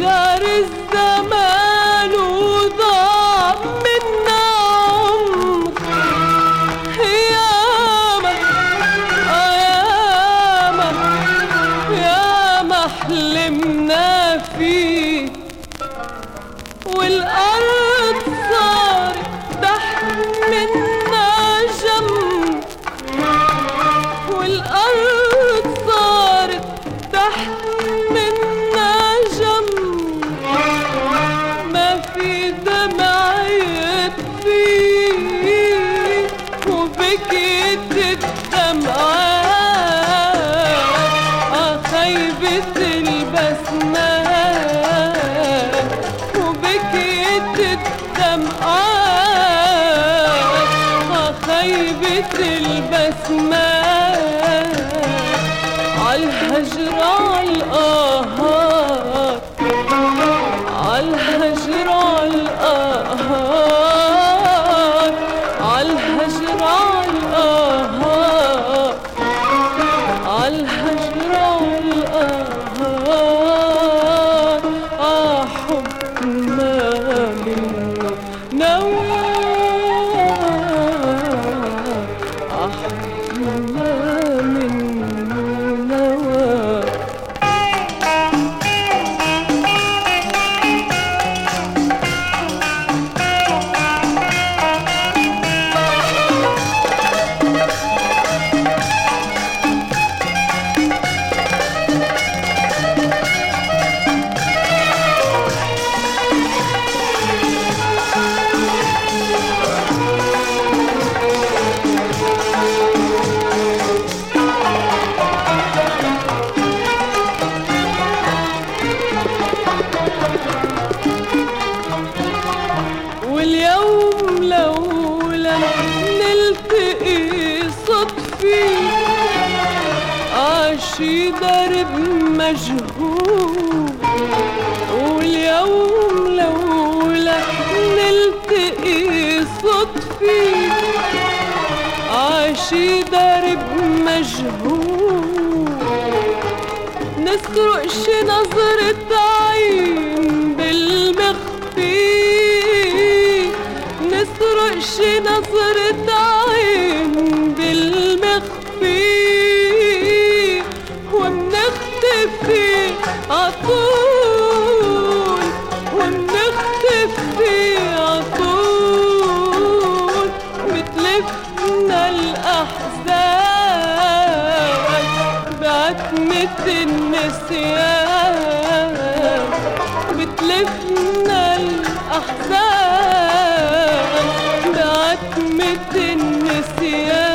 جاري الزمان وضاع منا عمر ياما ياما ياما حلمنا فيه. والأرض البسمات وبكيت الدمعات خيبة البسمات عالهجر عالآهات عالهجر عالآهات عالهجر عالهجر Woo! واليوم لو لم نلتقي صدفي. عاشي درب مجهول. واليوم لو لم نلتقي صدفي. عاشي درب مجهول. نسرق شي نظرة عين بالمخفي ومنختفي عطول ومنختفي عطول بتلفنا الأحزان بعتمة النسيان بتلفنا الأحزان. بعتمة النسيان